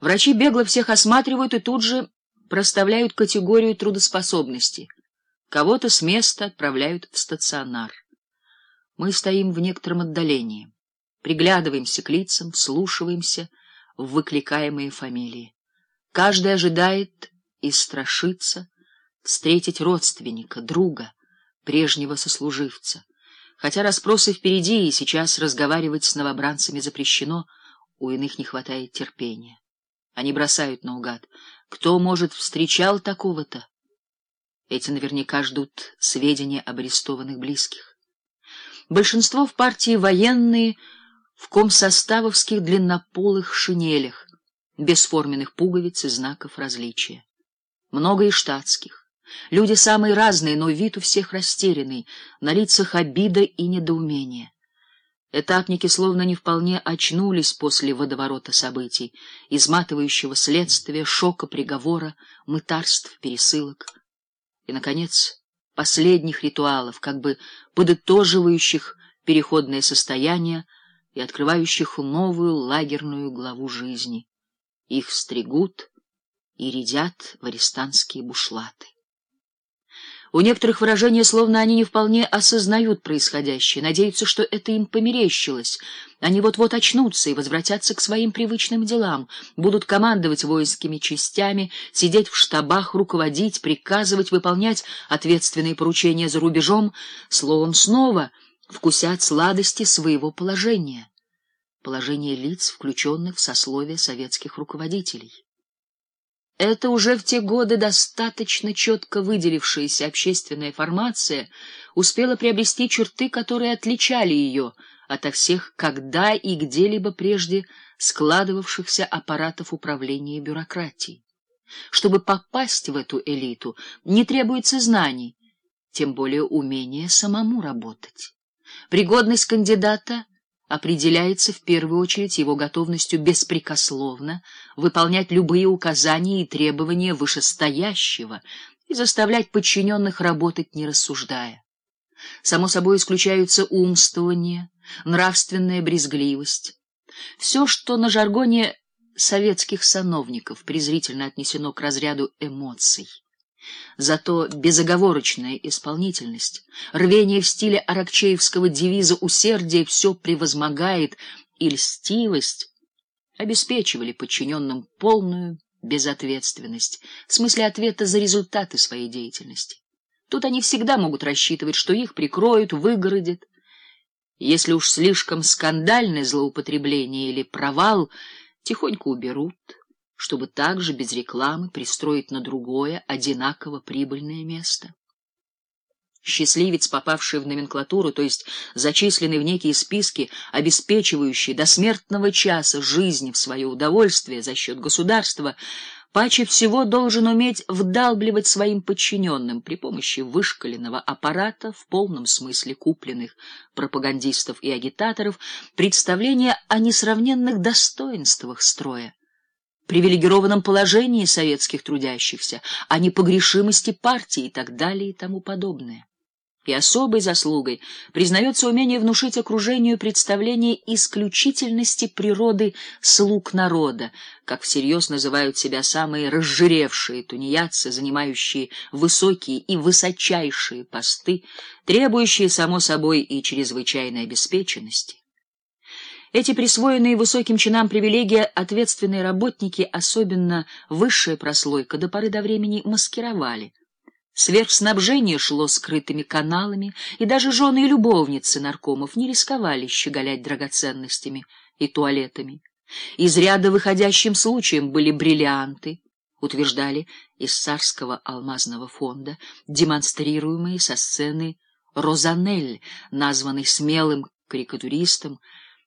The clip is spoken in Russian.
Врачи бегло всех осматривают и тут же проставляют категорию трудоспособности. Кого-то с места отправляют в стационар. Мы стоим в некотором отдалении, приглядываемся к лицам, вслушиваемся в выкликаемые фамилии. Каждый ожидает и страшится встретить родственника, друга, прежнего сослуживца. Хотя расспросы впереди, и сейчас разговаривать с новобранцами запрещено, у иных не хватает терпения. Они бросают наугад. Кто, может, встречал такого-то? Эти наверняка ждут сведения об арестованных близких. Большинство в партии военные, в комсоставовских длиннополых шинелях, без форменных пуговиц и знаков различия. Много и штатских. Люди самые разные, но вид у всех растерянный, на лицах обида и недоумение. Этапники словно не вполне очнулись после водоворота событий, изматывающего следствия, шока приговора, мытарств, пересылок. И, наконец, последних ритуалов, как бы подытоживающих переходное состояние и открывающих новую лагерную главу жизни. Их стригут и рядят в арестантские бушлаты. У некоторых выражения, словно они не вполне осознают происходящее, надеются, что это им померещилось. Они вот-вот очнутся и возвратятся к своим привычным делам, будут командовать воинскими частями, сидеть в штабах, руководить, приказывать, выполнять ответственные поручения за рубежом, словом, снова вкусять сладости своего положения, положение лиц, включенных в сословие советских руководителей. Это уже в те годы достаточно четко выделившаяся общественная формация успела приобрести черты, которые отличали ее ото всех когда и где-либо прежде складывавшихся аппаратов управления и бюрократии. Чтобы попасть в эту элиту, не требуется знаний, тем более умения самому работать. Пригодность кандидата определяется в первую очередь его готовностью беспрекословно выполнять любые указания и требования вышестоящего и заставлять подчиненных работать, не рассуждая. Само собой исключаются умствование, нравственная брезгливость. Все, что на жаргоне советских сановников презрительно отнесено к разряду эмоций. Зато безоговорочная исполнительность, рвение в стиле аракчеевского девиза «усердие все превозмогает» и льстивость обеспечивали подчиненным полную безответственность, в смысле ответа за результаты своей деятельности. Тут они всегда могут рассчитывать, что их прикроют, выгородят. Если уж слишком скандальное злоупотребление или провал, тихонько уберут чтобы также без рекламы пристроить на другое, одинаково прибыльное место. Счастливец, попавший в номенклатуру, то есть зачисленный в некие списки, обеспечивающие до смертного часа жизни в свое удовольствие за счет государства, паче всего должен уметь вдалбливать своим подчиненным при помощи вышкаленного аппарата, в полном смысле купленных пропагандистов и агитаторов, представление о несравненных достоинствах строя привилегированном положении советских трудящихся, о непогрешимости партии и так далее и тому подобное. И особой заслугой признается умение внушить окружению представление исключительности природы слуг народа, как всерьез называют себя самые разжиревшие тунеядцы, занимающие высокие и высочайшие посты, требующие, само собой, и чрезвычайной обеспеченности. Эти присвоенные высоким чинам привилегии ответственные работники, особенно высшая прослойка, до поры до времени маскировали. Сверхснабжение шло скрытыми каналами, и даже жены и любовницы наркомов не рисковали щеголять драгоценностями и туалетами. Из ряда выходящим случаем были бриллианты, утверждали из царского алмазного фонда, демонстрируемые со сцены Розанель, названный смелым карикатуристом,